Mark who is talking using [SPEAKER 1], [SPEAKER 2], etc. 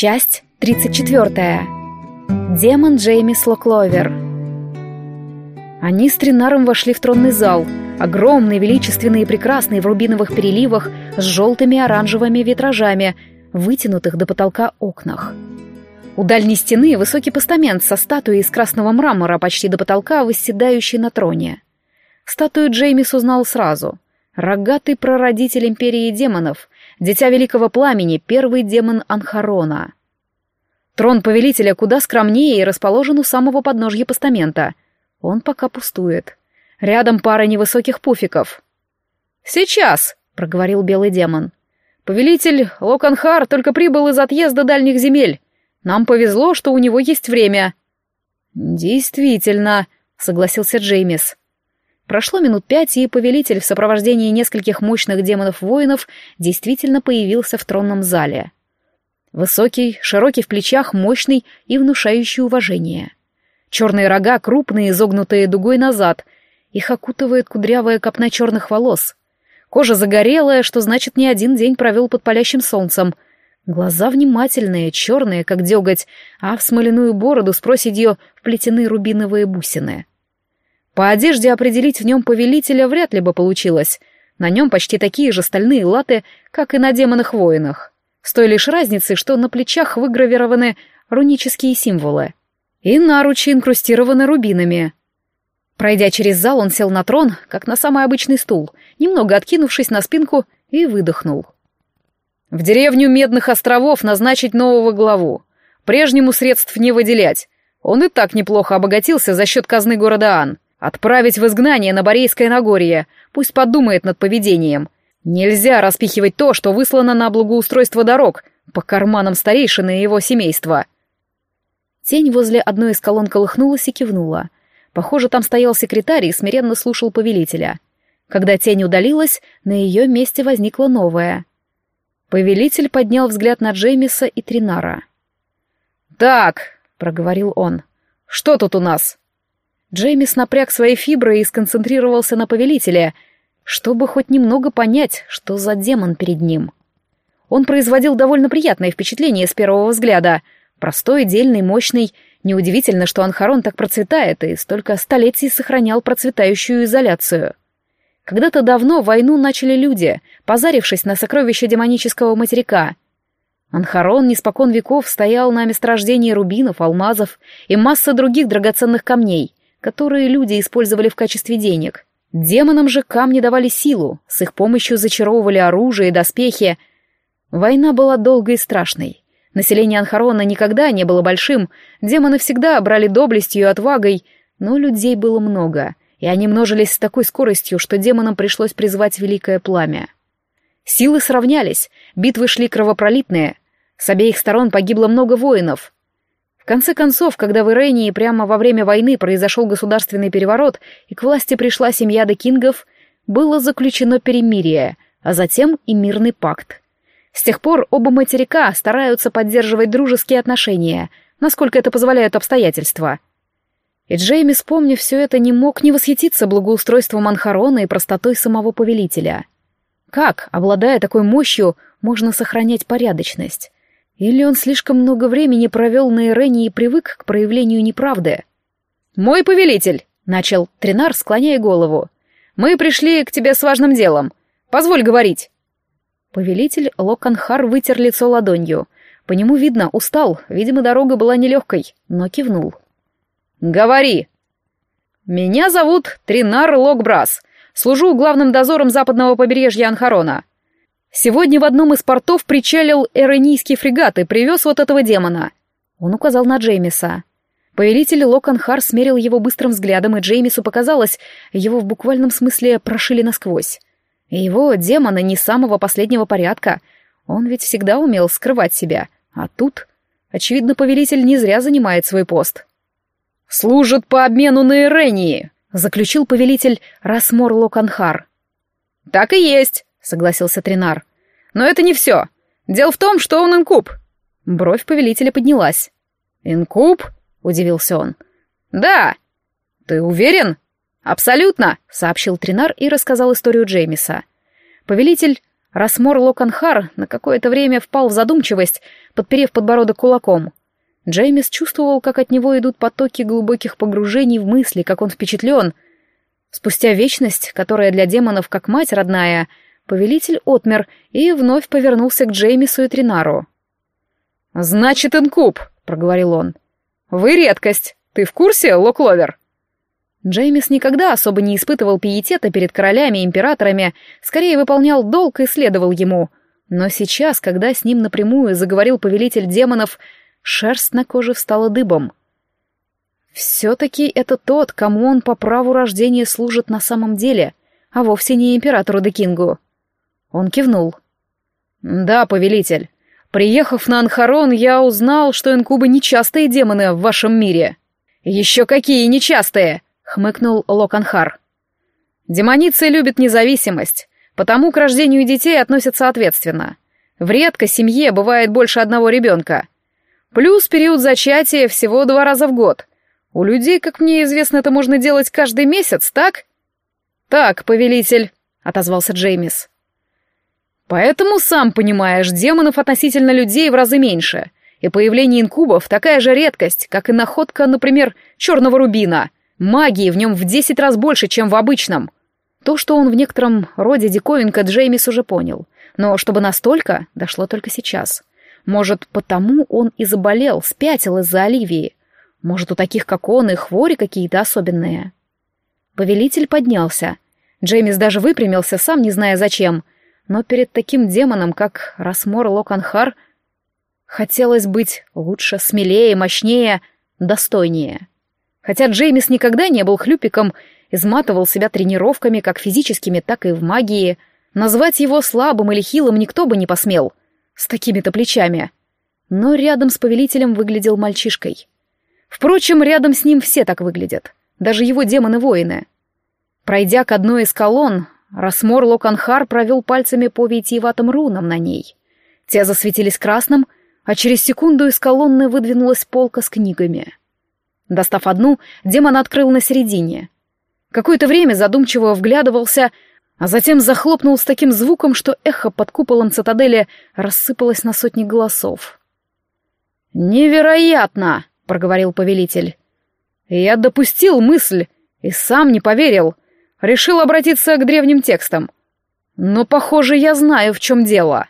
[SPEAKER 1] Часть 34. Демон Джеймис Локловер. Они с Тринаром вошли в тронный зал, огромный, величественный и прекрасный в рубиновых переливах с желтыми оранжевыми витражами, вытянутых до потолка окнах. У дальней стены высокий постамент со статуей из красного мрамора почти до потолка, восседающей на троне. Статую Джеймис узнал сразу. Рогатый прародитель империи демонов, дитя великого пламени, первый демон Анхарона. Трон повелителя куда скромнее и расположен у самого подножья постамента. Он пока пустует. Рядом пара невысоких пуфиков. «Сейчас!» — проговорил белый демон. «Повелитель Локанхар только прибыл из отъезда дальних земель. Нам повезло, что у него есть время». «Действительно», — согласился Джеймис. Прошло минут пять, и повелитель в сопровождении нескольких мощных демонов-воинов действительно появился в тронном зале. Высокий, широкий в плечах, мощный и внушающий уважение. Черные рога, крупные, изогнутые дугой назад. Их окутывает кудрявая копна черных волос. Кожа загорелая, что значит, не один день провел под палящим солнцем. Глаза внимательные, черные, как деготь, а в смоляную бороду с проседью вплетены рубиновые бусины. По одежде определить в нем повелителя вряд ли бы получилось. На нем почти такие же стальные латы, как и на демонах воинах. С той лишь разницей, что на плечах выгравированы рунические символы. И наручи инкрустированы рубинами. Пройдя через зал, он сел на трон, как на самый обычный стул, немного откинувшись на спинку, и выдохнул. «В деревню Медных островов назначить нового главу. Прежнему средств не выделять. Он и так неплохо обогатился за счет казны города Ан. Отправить в изгнание на Борейское Нагорье. Пусть подумает над поведением. Нельзя распихивать то, что выслано на благоустройство дорог, по карманам старейшины и его семейства. Тень возле одной из колонн колыхнулась и кивнула. Похоже, там стоял секретарь и смиренно слушал повелителя. Когда тень удалилась, на ее месте возникла новая. Повелитель поднял взгляд на Джеймиса и Тринара. «Так», — проговорил он, — «что тут у нас?» Джеймис напряг свои фибры и сконцентрировался на повелителе, чтобы хоть немного понять, что за демон перед ним. Он производил довольно приятное впечатление с первого взгляда. Простой, дельный, мощный. Неудивительно, что Анхарон так процветает и столько столетий сохранял процветающую изоляцию. Когда-то давно войну начали люди, позарившись на сокровища демонического материка. Анхарон неспокон веков стоял на месторождении рубинов, алмазов и массы других драгоценных камней которые люди использовали в качестве денег. Демонам же камни давали силу, с их помощью зачаровывали оружие и доспехи. Война была долгой и страшной. Население Анхарона никогда не было большим, демоны всегда брали доблестью и отвагой, но людей было много, и они множились с такой скоростью, что демонам пришлось призвать великое пламя. Силы сравнялись, битвы шли кровопролитные, с обеих сторон погибло много воинов — конце концов, когда в Ирении прямо во время войны произошел государственный переворот и к власти пришла семья Декингов, было заключено перемирие, а затем и мирный пакт. С тех пор оба материка стараются поддерживать дружеские отношения, насколько это позволяют обстоятельства. И Джейми, помня все это, не мог не восхититься благоустройством Анхарона и простотой самого повелителя. Как, обладая такой мощью, можно сохранять порядочность? Или он слишком много времени провел на Ирене и привык к проявлению неправды? «Мой повелитель!» — начал Тринар, склоняя голову. «Мы пришли к тебе с важным делом. Позволь говорить». Повелитель Локанхар вытер лицо ладонью. По нему видно, устал, видимо, дорога была нелегкой, но кивнул. «Говори!» «Меня зовут Тринар Локбрас. Служу главным дозором западного побережья Анхарона. Сегодня в одном из портов причалил эронийский фрегат и привез вот этого демона. Он указал на Джеймиса. Повелитель Локанхар смерил его быстрым взглядом, и Джеймису показалось, его в буквальном смысле прошили насквозь. И его демона не самого последнего порядка. Он ведь всегда умел скрывать себя. А тут, очевидно, повелитель не зря занимает свой пост. «Служит по обмену на Ирении», — заключил повелитель Расмор Локанхар. «Так и есть», — согласился Тринар. «Но это не все. Дело в том, что он инкуб». Бровь повелителя поднялась. «Инкуб?» — удивился он. «Да». «Ты уверен?» «Абсолютно», — сообщил Тринар и рассказал историю Джеймиса. Повелитель Расмор Локанхар на какое-то время впал в задумчивость, подперев подбородок кулаком. Джеймис чувствовал, как от него идут потоки глубоких погружений в мысли, как он впечатлен. Спустя вечность, которая для демонов как мать родная, повелитель отмер и вновь повернулся к Джеймису и Тринару. «Значит, инкуб», — проговорил он. «Вы редкость. Ты в курсе, Локловер?» Джеймис никогда особо не испытывал пиетета перед королями и императорами, скорее выполнял долг и следовал ему. Но сейчас, когда с ним напрямую заговорил повелитель демонов, шерсть на коже встала дыбом. Все-таки это тот, кому он по праву рождения служит на самом деле, а вовсе не императору Декингу. Он кивнул. «Да, повелитель. Приехав на Анхарон, я узнал, что инкубы нечастые демоны в вашем мире». «Еще какие нечастые!» — хмыкнул Локанхар. «Демоницы любят независимость, потому к рождению детей относятся ответственно. В редко семье бывает больше одного ребенка. Плюс период зачатия всего два раза в год. У людей, как мне известно, это можно делать каждый месяц, так? Так, повелитель, отозвался Джеймис. Поэтому, сам понимаешь, демонов относительно людей в разы меньше, и появление инкубов такая же редкость, как и находка, например, черного рубина. Магии в нем в десять раз больше, чем в обычном. То, что он в некотором роде диковинка, Джеймис уже понял. Но чтобы настолько, дошло только сейчас. Может, потому он и заболел, спятил из-за Оливии. Может, у таких, как он, и хвори какие-то особенные. Повелитель поднялся. Джеймис даже выпрямился, сам не зная зачем. Но перед таким демоном, как Расмор Локанхар, хотелось быть лучше, смелее, мощнее, достойнее. Хотя Джеймис никогда не был хлюпиком, изматывал себя тренировками как физическими, так и в магии, назвать его слабым или хилым никто бы не посмел — с такими-то плечами. Но рядом с повелителем выглядел мальчишкой. Впрочем, рядом с ним все так выглядят, даже его демоны-воины. Пройдя к одной из колонн, Расмор Локанхар провел пальцами по витиеватым рунам на ней. Те засветились красным, а через секунду из колонны выдвинулась полка с книгами. Достав одну, демон открыл на середине. Какое-то время задумчиво вглядывался — а затем захлопнул с таким звуком, что эхо под куполом цитадели рассыпалось на сотни голосов. «Невероятно!» — проговорил повелитель. «Я допустил мысль и сам не поверил. Решил обратиться к древним текстам. Но, похоже, я знаю, в чем дело».